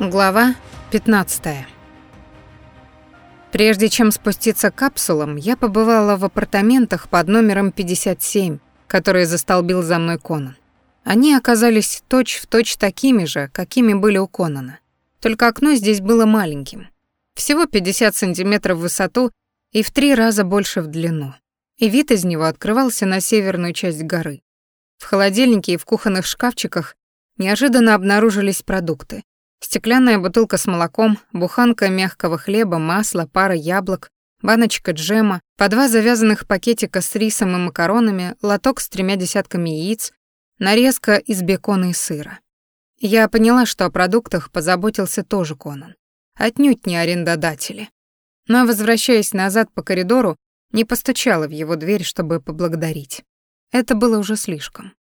Глава 15. Прежде чем спуститься к капсулам, я побывала в апартаментах под номером 57, которые застолбил за мной Конан. Они оказались точь-в-точь точь такими же, какими были у Конана. Только окно здесь было маленьким. Всего 50 сантиметров в высоту и в три раза больше в длину. И вид из него открывался на северную часть горы. В холодильнике и в кухонных шкафчиках неожиданно обнаружились продукты. Стеклянная бутылка с молоком, буханка мягкого хлеба, масла, пара яблок, баночка джема, по два завязанных пакетика с рисом и макаронами, лоток с тремя десятками яиц, нарезка из бекона и сыра. Я поняла, что о продуктах позаботился тоже Конан. Отнюдь не арендодатели. Но, возвращаясь назад по коридору, не постучала в его дверь, чтобы поблагодарить. Это было уже слишком.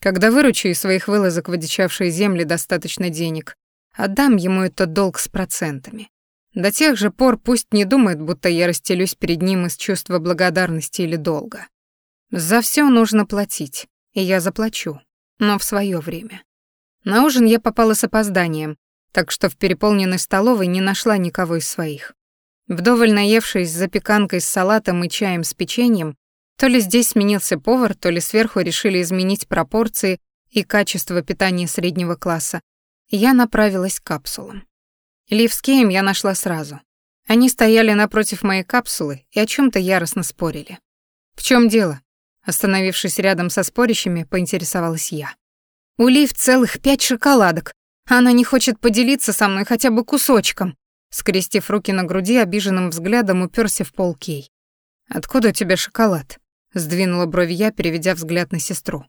Когда выручу из своих вылазок в одичавшие земли достаточно денег, отдам ему этот долг с процентами. До тех же пор пусть не думает, будто я расстелюсь перед ним из чувства благодарности или долга. За все нужно платить, и я заплачу, но в свое время. На ужин я попала с опозданием, так что в переполненной столовой не нашла никого из своих. Вдоволь наевшись запеканкой с салатом и чаем с печеньем, то ли здесь сменился повар, то ли сверху решили изменить пропорции и качество питания среднего класса, я направилась к капсулам. Лив с Кеем я нашла сразу. Они стояли напротив моей капсулы и о чем то яростно спорили. «В чем дело?» Остановившись рядом со спорящими, поинтересовалась я. «У Лив целых пять шоколадок. Она не хочет поделиться со мной хотя бы кусочком». Скрестив руки на груди, обиженным взглядом уперся в пол Кей. «Откуда у тебя шоколад?» Сдвинула брови я, переведя взгляд на сестру.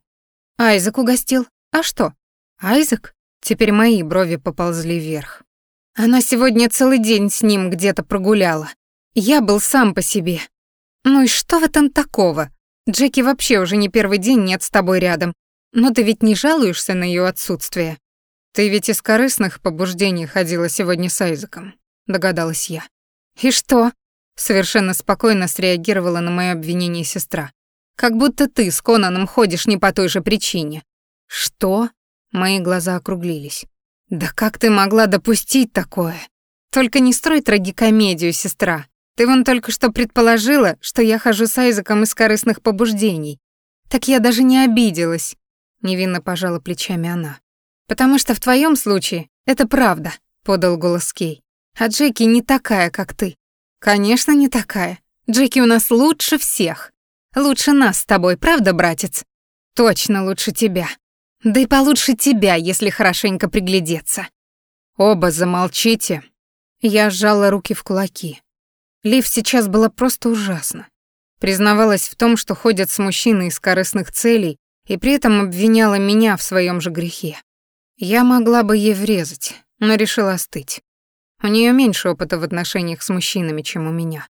«Айзек угостил. А что?» «Айзек?» Теперь мои брови поползли вверх. Она сегодня целый день с ним где-то прогуляла. Я был сам по себе. Ну и что в этом такого? Джеки вообще уже не первый день нет с тобой рядом. Но ты ведь не жалуешься на ее отсутствие. Ты ведь из корыстных побуждений ходила сегодня с Айзеком, догадалась я. И что? Совершенно спокойно среагировала на мое обвинение сестра. Как будто ты с Конаном ходишь не по той же причине. Что? Мои глаза округлились. Да как ты могла допустить такое? Только не строй трагикомедию, сестра. Ты вон только что предположила, что я хожу с Айзеком из корыстных побуждений. Так я даже не обиделась. Невинно пожала плечами она. Потому что в твоем случае это правда, подал голос Кей. А Джеки не такая, как ты. Конечно, не такая. Джеки у нас лучше всех. Лучше нас с тобой, правда, братец? Точно лучше тебя. Да и получше тебя, если хорошенько приглядеться. Оба замолчите. Я сжала руки в кулаки. Лив сейчас была просто ужасно. Признавалась в том, что ходит с мужчиной из корыстных целей, и при этом обвиняла меня в своем же грехе. Я могла бы ей врезать, но решила остыть. У нее меньше опыта в отношениях с мужчинами, чем у меня.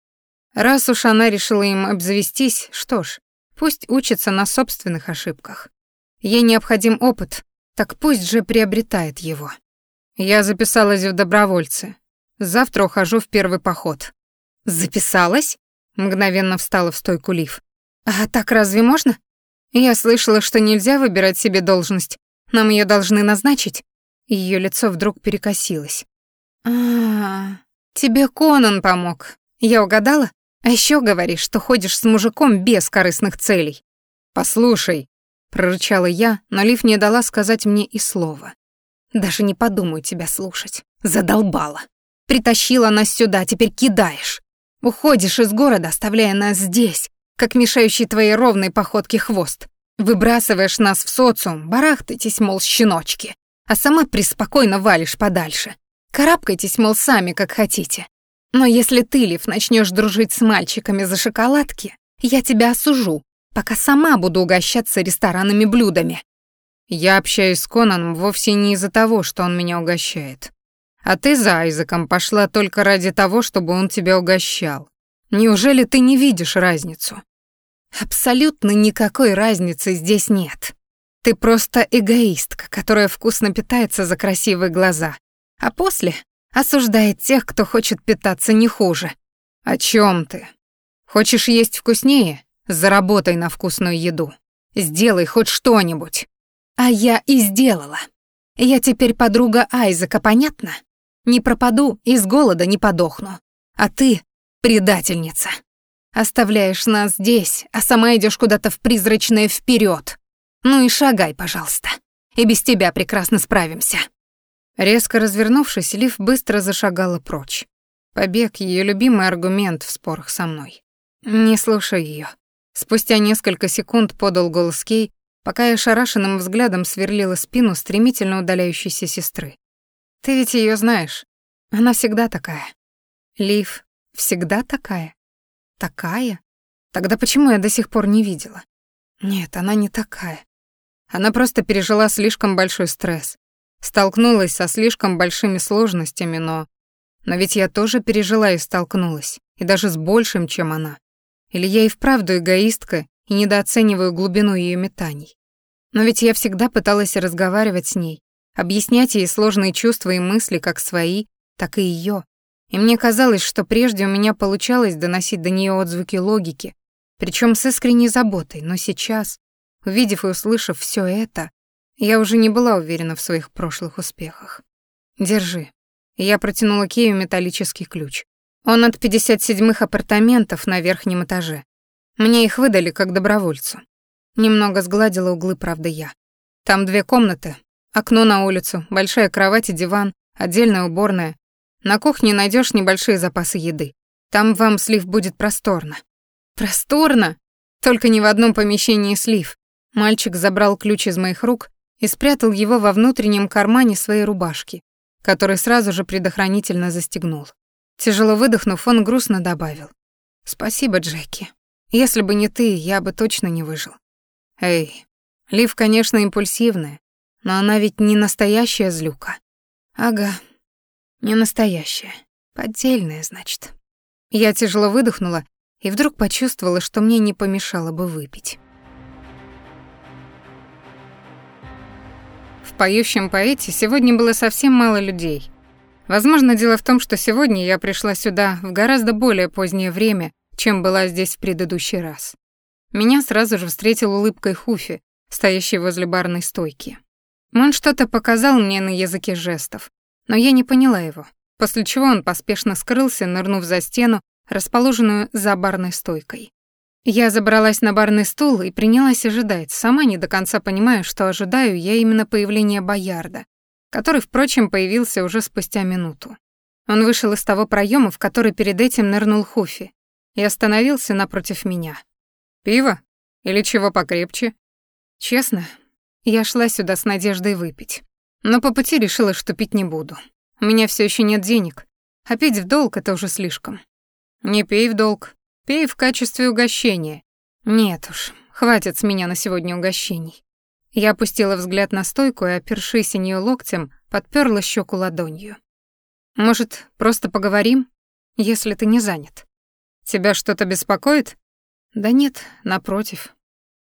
Раз уж она решила им обзавестись, что ж, пусть учится на собственных ошибках. Ей необходим опыт, так пусть же приобретает его. Я записалась в добровольцы. Завтра ухожу в первый поход. Записалась? Мгновенно встала в стойку Лив. А так разве можно? Я слышала, что нельзя выбирать себе должность. Нам ее должны назначить. Ее лицо вдруг перекосилось. А, -а, а, тебе Конан помог. Я угадала? А еще говоришь, что ходишь с мужиком без корыстных целей. Послушай, прорычала я, но Лив не дала сказать мне и слова. Даже не подумаю тебя слушать. Задолбала. Притащила нас сюда, теперь кидаешь. Уходишь из города, оставляя нас здесь, как мешающий твоей ровной походке хвост. Выбрасываешь нас в социум, барахтайтесь, мол, щеночки, а сама преспокойно валишь подальше. Карабкайтесь, мол, сами, как хотите. Но если ты, Лив, начнешь дружить с мальчиками за шоколадки, я тебя осужу, пока сама буду угощаться ресторанными блюдами. Я общаюсь с Конаном вовсе не из-за того, что он меня угощает. А ты за Айзеком пошла только ради того, чтобы он тебя угощал. Неужели ты не видишь разницу? Абсолютно никакой разницы здесь нет. Ты просто эгоистка, которая вкусно питается за красивые глаза, а после осуждает тех, кто хочет питаться не хуже. О чем ты? Хочешь есть вкуснее? Заработай на вкусную еду. Сделай хоть что-нибудь. А я и сделала. Я теперь подруга Айзека, понятно? Не пропаду и с голода не подохну. А ты — предательница. Оставляешь нас здесь, а сама идешь куда-то в призрачное вперед. Ну и шагай, пожалуйста. И без тебя прекрасно справимся». Резко развернувшись, Лив быстро зашагала прочь. Побег — ее любимый аргумент в спорах со мной. Не слушай ее. Спустя несколько секунд подал голос Кей, пока я шарашенным взглядом сверлила спину стремительно удаляющейся сестры. «Ты ведь ее знаешь. Она всегда такая». «Лив, всегда такая?» «Такая? Тогда почему я до сих пор не видела?» «Нет, она не такая. Она просто пережила слишком большой стресс, столкнулась со слишком большими сложностями, но... Но ведь я тоже пережила и столкнулась, и даже с большим, чем она. Или я и вправду эгоистка и недооцениваю глубину ее метаний. Но ведь я всегда пыталась разговаривать с ней, объяснять ей сложные чувства и мысли как свои, так и ее. И мне казалось, что прежде у меня получалось доносить до нее отзвуки логики, причем с искренней заботой, но сейчас, увидев и услышав все это, я уже не была уверена в своих прошлых успехах. «Держи». Я протянула Кею металлический ключ. Он от 57-х апартаментов на верхнем этаже. Мне их выдали как добровольцу. Немного сгладила углы, правда, я. Там две комнаты, окно на улицу, большая кровать и диван, отдельная уборная. На кухне найдешь небольшие запасы еды. Там вам слив будет просторно. Просторно? Только не в одном помещении слив. Мальчик забрал ключ из моих рук и спрятал его во внутреннем кармане своей рубашки, который сразу же предохранительно застегнул. Тяжело выдохнув, он грустно добавил. «Спасибо, Джеки. Если бы не ты, я бы точно не выжил». «Эй, Лив, конечно, импульсивная, но она ведь не настоящая злюка». «Ага, не настоящая. Поддельная, значит». Я тяжело выдохнула и вдруг почувствовала, что мне не помешало бы выпить. В поющем поэте сегодня было совсем мало людей — Возможно, дело в том, что сегодня я пришла сюда в гораздо более позднее время, чем была здесь в предыдущий раз. Меня сразу же встретил улыбкой Хуфи, стоящий возле барной стойки. Он что-то показал мне на языке жестов, но я не поняла его, после чего он поспешно скрылся, нырнув за стену, расположенную за барной стойкой. Я забралась на барный стул и принялась ожидать, сама не до конца понимая, что ожидаю я именно появления Боярда, который, впрочем, появился уже спустя минуту. Он вышел из того проема, в который перед этим нырнул Хуфи, и остановился напротив меня. «Пиво? Или чего покрепче?» Честно, я шла сюда с надеждой выпить. Но по пути решила, что пить не буду. У меня все еще нет денег, а пить в долг — это уже слишком. Не пей в долг, пей в качестве угощения. Нет уж, хватит с меня на сегодня угощений. Я опустила взгляд на стойку и, опершись о неё локтем, подперла щеку ладонью. «Может, просто поговорим, если ты не занят? Тебя что-то беспокоит?» «Да нет, напротив.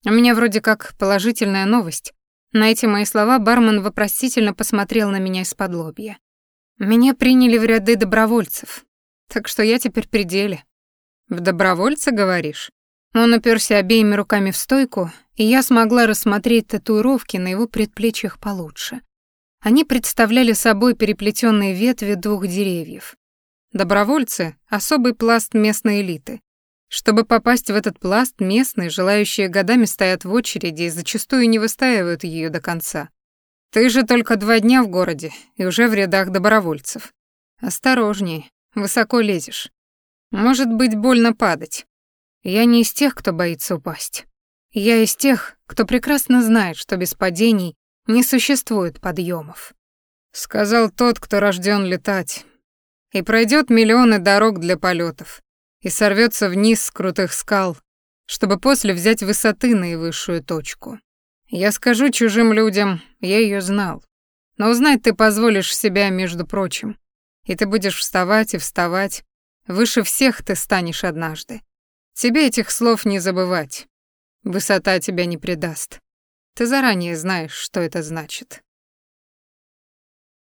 У меня вроде как положительная новость». На эти мои слова бармен вопросительно посмотрел на меня из-под лобья. «Меня приняли в ряды добровольцев, так что я теперь при деле». «В добровольца, говоришь?» Он уперся обеими руками в стойку, и я смогла рассмотреть татуировки на его предплечьях получше. Они представляли собой переплетенные ветви двух деревьев. Добровольцы — особый пласт местной элиты. Чтобы попасть в этот пласт, местные, желающие годами стоят в очереди и зачастую не выстаивают ее до конца. Ты же только два дня в городе и уже в рядах добровольцев. Осторожней, высоко лезешь. Может быть больно падать. Я не из тех, кто боится упасть. Я из тех, кто прекрасно знает, что без падений не существует подъемов. Сказал тот, кто рожден летать. И пройдет миллионы дорог для полетов, и сорвется вниз с крутых скал, чтобы после взять высоты наивысшую точку. Я скажу чужим людям, я ее знал. Но узнать ты позволишь себя, между прочим. И ты будешь вставать и вставать. Выше всех ты станешь однажды. Тебе этих слов не забывать. Высота тебя не предаст. Ты заранее знаешь, что это значит.